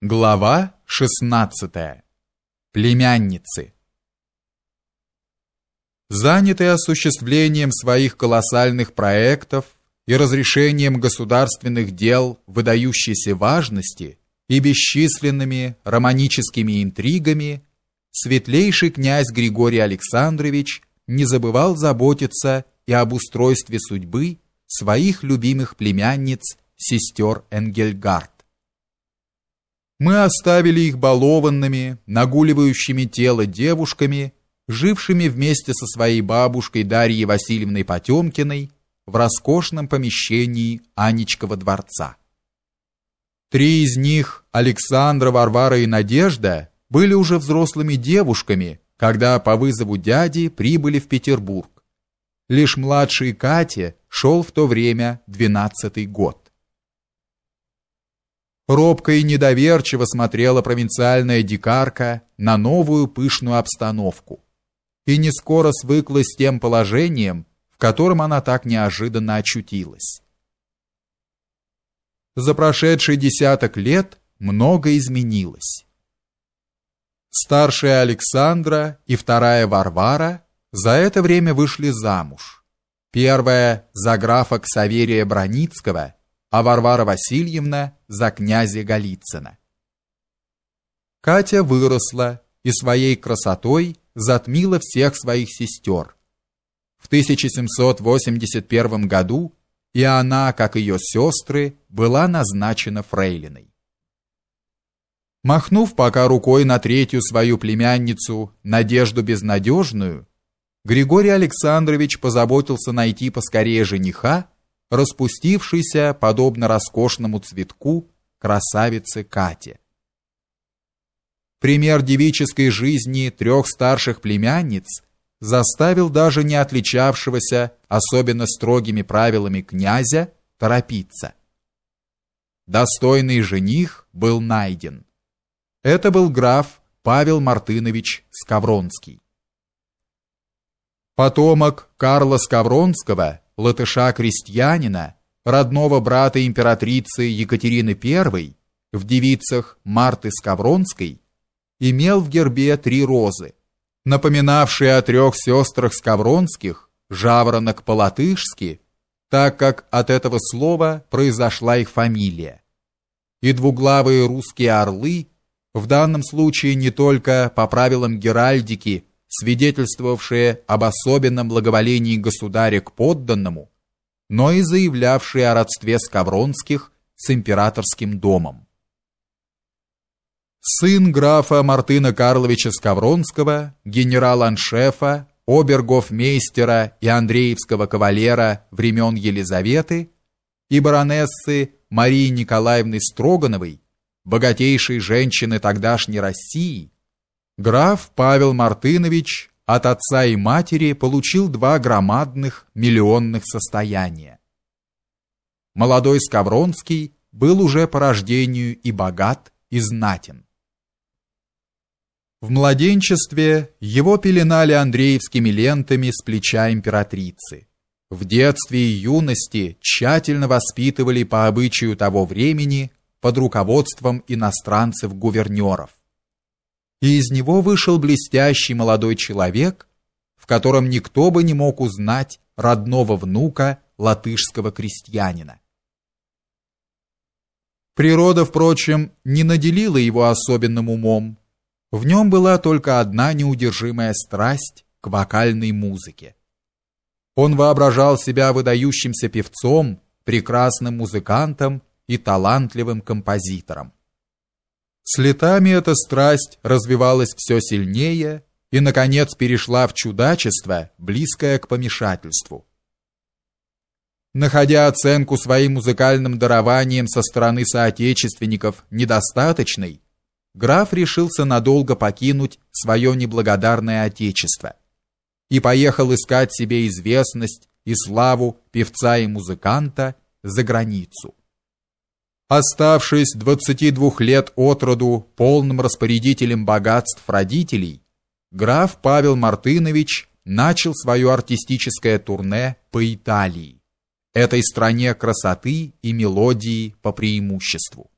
Глава 16. Племянницы. Занятый осуществлением своих колоссальных проектов и разрешением государственных дел выдающейся важности и бесчисленными романическими интригами, светлейший князь Григорий Александрович не забывал заботиться и об устройстве судьбы своих любимых племянниц, сестер Энгельгард. Мы оставили их балованными, нагуливающими тело девушками, жившими вместе со своей бабушкой Дарьей Васильевной Потемкиной в роскошном помещении Анечкова дворца. Три из них, Александра, Варвара и Надежда, были уже взрослыми девушками, когда по вызову дяди прибыли в Петербург. Лишь младший Катя шел в то время двенадцатый год. Робко и недоверчиво смотрела провинциальная дикарка на новую пышную обстановку и не скоро свыклась с тем положением, в котором она так неожиданно очутилась. За прошедший десяток лет много изменилось. Старшая Александра и вторая Варвара за это время вышли замуж. Первая за графа Ксаверия Броницкого – а Варвара Васильевна за князя Голицына. Катя выросла и своей красотой затмила всех своих сестер. В 1781 году и она, как ее сестры, была назначена фрейлиной. Махнув пока рукой на третью свою племянницу, Надежду Безнадежную, Григорий Александрович позаботился найти поскорее жениха распустившейся, подобно роскошному цветку, красавице Кате. Пример девической жизни трех старших племянниц заставил даже не отличавшегося особенно строгими правилами князя торопиться. Достойный жених был найден. Это был граф Павел Мартынович Скавронский. Потомок Карла Скавронского латыша-крестьянина, родного брата императрицы Екатерины I, в девицах Марты Скавронской, имел в гербе три розы, напоминавшие о трех сестрах Скавронских, жаворонок по-латышски, так как от этого слова произошла их фамилия. И двуглавые русские орлы, в данном случае не только по правилам геральдики свидетельствовавшие об особенном благоволении государя к подданному, но и заявлявшие о родстве Скавронских с императорским домом. Сын графа Мартына Карловича Скавронского, генерал-аншефа, обергофмейстера и Андреевского кавалера времен Елизаветы и баронессы Марии Николаевны Строгановой, богатейшей женщины тогдашней России, Граф Павел Мартынович от отца и матери получил два громадных миллионных состояния. Молодой Скавронский был уже по рождению и богат, и знатен. В младенчестве его пеленали андреевскими лентами с плеча императрицы. В детстве и юности тщательно воспитывали по обычаю того времени под руководством иностранцев-гувернеров и из него вышел блестящий молодой человек, в котором никто бы не мог узнать родного внука латышского крестьянина. Природа, впрочем, не наделила его особенным умом. В нем была только одна неудержимая страсть к вокальной музыке. Он воображал себя выдающимся певцом, прекрасным музыкантом и талантливым композитором. С летами эта страсть развивалась все сильнее и, наконец, перешла в чудачество, близкое к помешательству. Находя оценку своим музыкальным дарованием со стороны соотечественников недостаточной, граф решился надолго покинуть свое неблагодарное отечество и поехал искать себе известность и славу певца и музыканта за границу. Оставшись 22 лет от роду полным распорядителем богатств родителей, граф Павел Мартынович начал свое артистическое турне по Италии, этой стране красоты и мелодии по преимуществу.